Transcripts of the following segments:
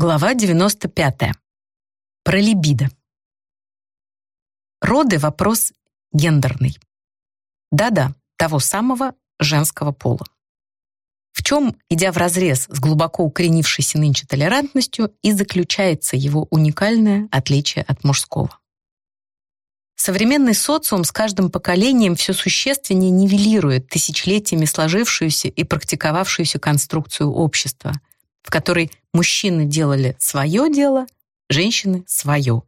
Глава 95. Про либидо. Роды — вопрос гендерный. Да-да, того самого женского пола. В чем, идя вразрез с глубоко укоренившейся нынче толерантностью, и заключается его уникальное отличие от мужского. Современный социум с каждым поколением все существеннее нивелирует тысячелетиями сложившуюся и практиковавшуюся конструкцию общества — в которой мужчины делали свое дело, женщины — свое.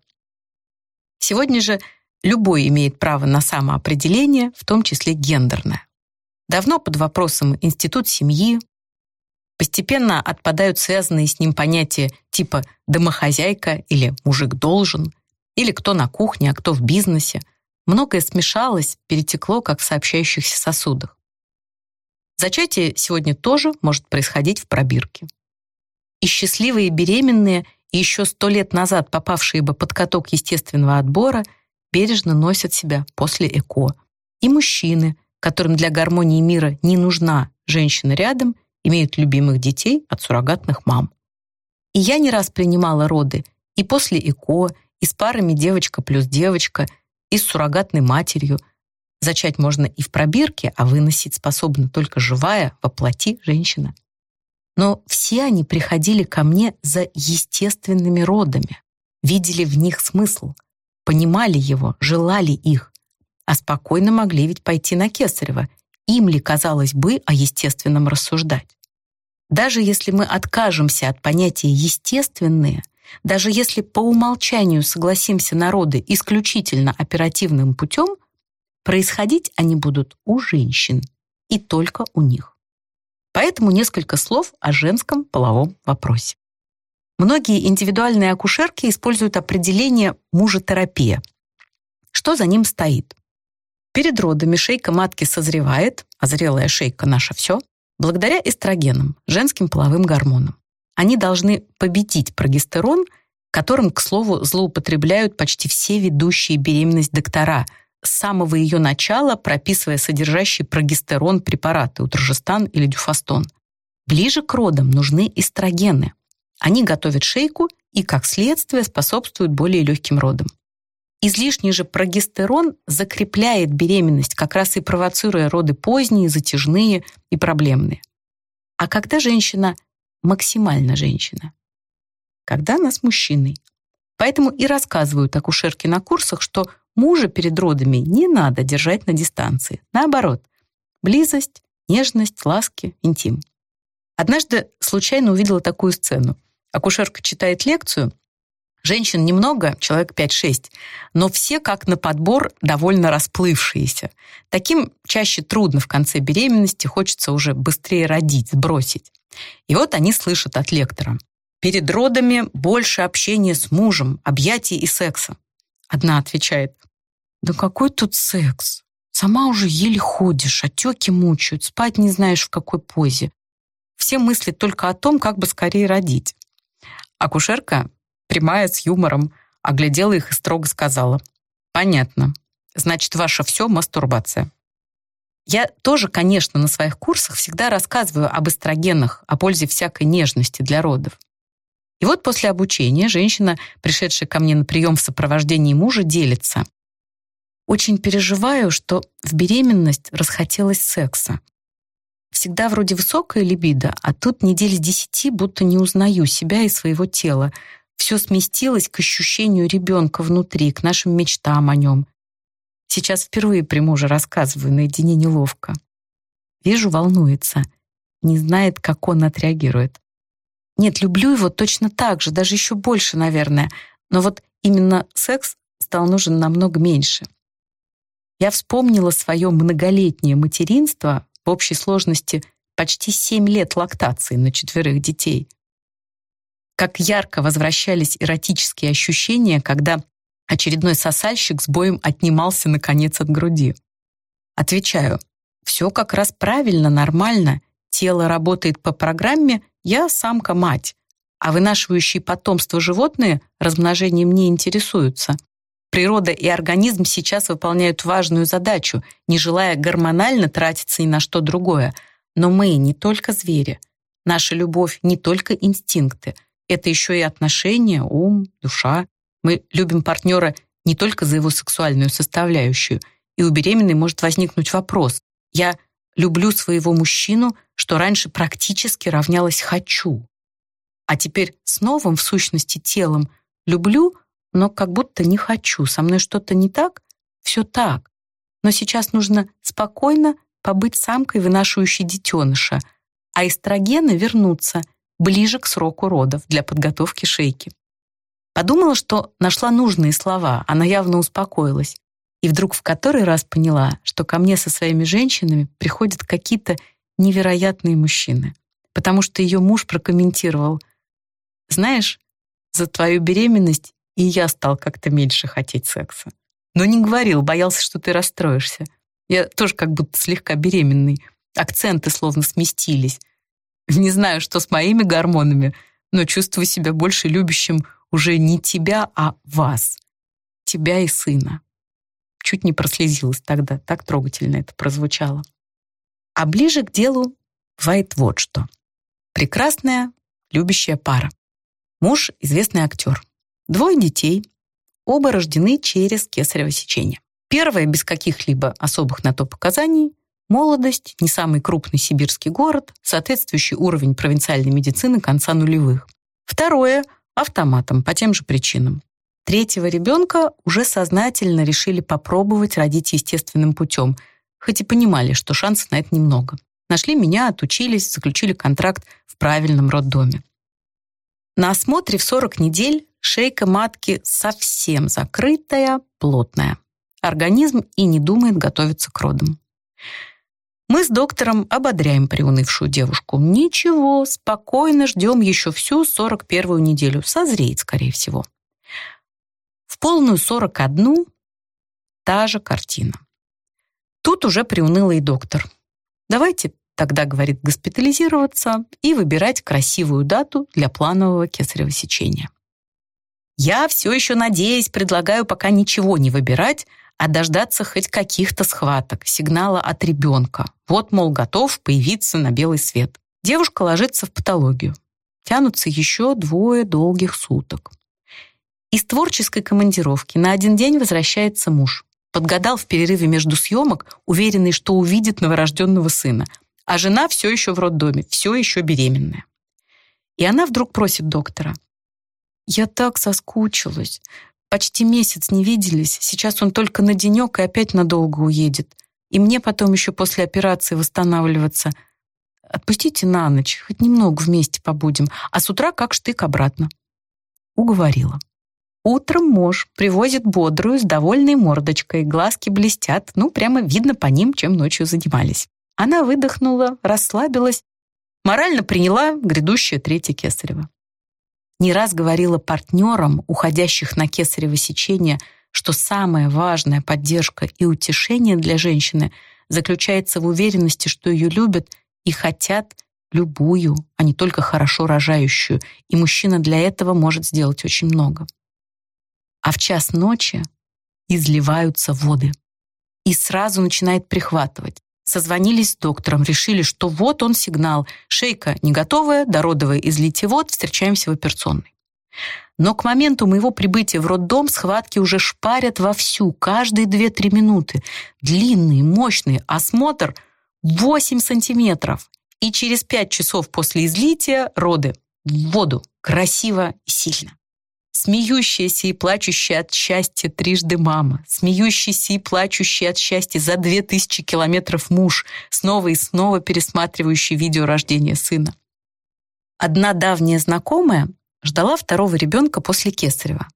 Сегодня же любой имеет право на самоопределение, в том числе гендерное. Давно под вопросом институт семьи, постепенно отпадают связанные с ним понятия типа «домохозяйка» или «мужик должен», или «кто на кухне, а кто в бизнесе». Многое смешалось, перетекло, как в сообщающихся сосудах. Зачатие сегодня тоже может происходить в пробирке и счастливые беременные, еще сто лет назад попавшие бы под каток естественного отбора, бережно носят себя после ЭКО. И мужчины, которым для гармонии мира не нужна женщина рядом, имеют любимых детей от суррогатных мам. И я не раз принимала роды и после ЭКО, и с парами девочка плюс девочка, и с суррогатной матерью. Зачать можно и в пробирке, а выносить способна только живая, воплоти женщина. Но все они приходили ко мне за естественными родами, видели в них смысл, понимали его, желали их, а спокойно могли ведь пойти на Кесарева. Им ли, казалось бы, о естественном рассуждать? Даже если мы откажемся от понятия «естественные», даже если по умолчанию согласимся на роды исключительно оперативным путем, происходить они будут у женщин и только у них. Поэтому несколько слов о женском половом вопросе. Многие индивидуальные акушерки используют определение мужетерапия. Что за ним стоит? Перед родами шейка матки созревает, а зрелая шейка наша все, благодаря эстрогенам, женским половым гормонам. Они должны победить прогестерон, которым, к слову, злоупотребляют почти все ведущие беременность доктора – с самого ее начала прописывая содержащие прогестерон препараты утрожестан или дюфастон. Ближе к родам нужны эстрогены. Они готовят шейку и, как следствие, способствуют более легким родам. Излишний же прогестерон закрепляет беременность, как раз и провоцируя роды поздние, затяжные и проблемные. А когда женщина максимально женщина? Когда она с мужчиной. Поэтому и рассказывают акушерки на курсах, что Мужа перед родами не надо держать на дистанции. Наоборот, близость, нежность, ласки, интим. Однажды случайно увидела такую сцену. Акушерка читает лекцию, Женщин немного, человек 5-6, но все как на подбор довольно расплывшиеся. Таким чаще трудно в конце беременности, хочется уже быстрее родить, сбросить. И вот они слышат от лектора. Перед родами больше общения с мужем, объятий и секса. Одна отвечает, да какой тут секс? Сама уже еле ходишь, отеки мучают, спать не знаешь в какой позе. Все мыслят только о том, как бы скорее родить. Акушерка, прямая с юмором, оглядела их и строго сказала. «Понятно. Значит, ваше все — мастурбация». Я тоже, конечно, на своих курсах всегда рассказываю об эстрогенах, о пользе всякой нежности для родов. И вот после обучения женщина, пришедшая ко мне на прием в сопровождении мужа, делится. Очень переживаю, что в беременность расхотелось секса. Всегда вроде высокая либидо, а тут недель с десяти будто не узнаю себя и своего тела. Все сместилось к ощущению ребенка внутри, к нашим мечтам о нем. Сейчас впервые при муже рассказываю, наедине неловко. Вижу, волнуется. Не знает, как он отреагирует. Нет, люблю его точно так же, даже еще больше, наверное. Но вот именно секс стал нужен намного меньше я вспомнила свое многолетнее материнство в общей сложности почти семь лет лактации на четверых детей. Как ярко возвращались эротические ощущения, когда очередной сосальщик с боем отнимался, наконец, от груди. Отвечаю, все как раз правильно, нормально, тело работает по программе «я самка-мать», а вынашивающие потомство животные размножением не интересуются. Природа и организм сейчас выполняют важную задачу, не желая гормонально тратиться ни на что другое. Но мы не только звери. Наша любовь не только инстинкты. Это еще и отношения, ум, душа. Мы любим партнера не только за его сексуальную составляющую, и у беременной может возникнуть вопрос. Я люблю своего мужчину, что раньше практически равнялось «хочу». А теперь с новым, в сущности, телом люблю, но как будто не хочу. Со мной что-то не так? Все так. Но сейчас нужно спокойно побыть самкой, вынашивающей детеныша, а эстрогены вернуться ближе к сроку родов для подготовки шейки. Подумала, что нашла нужные слова, она явно успокоилась. И вдруг в который раз поняла, что ко мне со своими женщинами приходят какие-то невероятные мужчины. Потому что ее муж прокомментировал, «Знаешь, за твою беременность и я стал как-то меньше хотеть секса. Но не говорил, боялся, что ты расстроишься. Я тоже как будто слегка беременный. Акценты словно сместились. Не знаю, что с моими гормонами, но чувствую себя больше любящим уже не тебя, а вас. Тебя и сына. Чуть не прослезилась тогда, так трогательно это прозвучало. А ближе к делу бывает вот что. Прекрасная, любящая пара. Муж — известный актер. Двое детей. Оба рождены через кесарево сечение. Первое, без каких-либо особых на то показаний, молодость, не самый крупный сибирский город, соответствующий уровень провинциальной медицины конца нулевых. Второе — автоматом, по тем же причинам. Третьего ребенка уже сознательно решили попробовать родить естественным путем, хоть и понимали, что шансов на это немного. Нашли меня, отучились, заключили контракт в правильном роддоме. На осмотре в 40 недель шейка матки совсем закрытая, плотная. Организм и не думает готовиться к родам. Мы с доктором ободряем приунывшую девушку. Ничего, спокойно ждем еще всю 41-ю неделю. Созреет, скорее всего. В полную 41 та же картина. Тут уже приунылый доктор. Давайте тогда, говорит, госпитализироваться и выбирать красивую дату для планового кесарево сечения. Я все еще надеюсь, предлагаю пока ничего не выбирать, а дождаться хоть каких-то схваток, сигнала от ребенка. Вот, мол, готов появиться на белый свет. Девушка ложится в патологию. Тянутся еще двое долгих суток. Из творческой командировки на один день возвращается муж. Подгадал в перерыве между съемок, уверенный, что увидит новорожденного сына. А жена все еще в роддоме, все еще беременная. И она вдруг просит доктора. «Я так соскучилась. Почти месяц не виделись. Сейчас он только на денек и опять надолго уедет. И мне потом еще после операции восстанавливаться. Отпустите на ночь, хоть немного вместе побудем, а с утра как штык обратно». Уговорила. Утром муж привозит бодрую, с довольной мордочкой, глазки блестят, ну, прямо видно по ним, чем ночью занимались. Она выдохнула, расслабилась, морально приняла грядущее третье кесарево. Не раз говорила партнерам, уходящих на кесарево сечение, что самая важная поддержка и утешение для женщины заключается в уверенности, что ее любят и хотят любую, а не только хорошо рожающую, и мужчина для этого может сделать очень много а в час ночи изливаются воды. И сразу начинает прихватывать. Созвонились с доктором, решили, что вот он сигнал. Шейка не готовая, дородовая излитие вод, встречаемся в операционной. Но к моменту моего прибытия в роддом схватки уже шпарят вовсю, каждые 2-3 минуты. Длинный, мощный осмотр 8 сантиметров. И через 5 часов после излития роды в воду, красиво и сильно. Смеющаяся и плачущая от счастья трижды мама, смеющийся и плачущий от счастья за две тысячи километров муж, снова и снова пересматривающий видео рождения сына. Одна давняя знакомая ждала второго ребенка после Кесарева.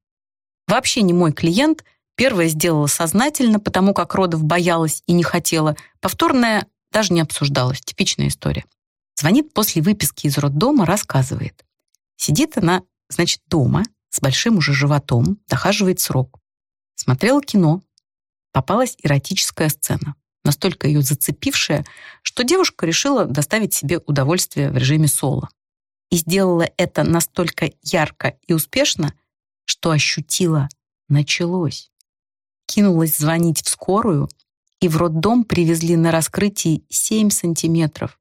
Вообще не мой клиент, первая сделала сознательно, потому как родов боялась и не хотела, повторная даже не обсуждалась, типичная история. Звонит после выписки из роддома, рассказывает. Сидит она, значит, дома, с большим уже животом, дохаживает срок. Смотрела кино. Попалась эротическая сцена, настолько ее зацепившая, что девушка решила доставить себе удовольствие в режиме соло. И сделала это настолько ярко и успешно, что ощутила «началось». Кинулась звонить в скорую, и в роддом привезли на раскрытии 7 сантиметров.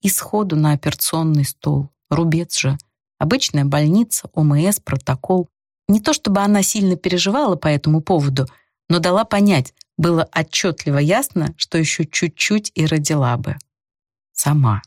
И сходу на операционный стол. Рубец же. Обычная больница, ОМС, протокол. Не то чтобы она сильно переживала по этому поводу, но дала понять, было отчетливо ясно, что еще чуть-чуть и родила бы. Сама.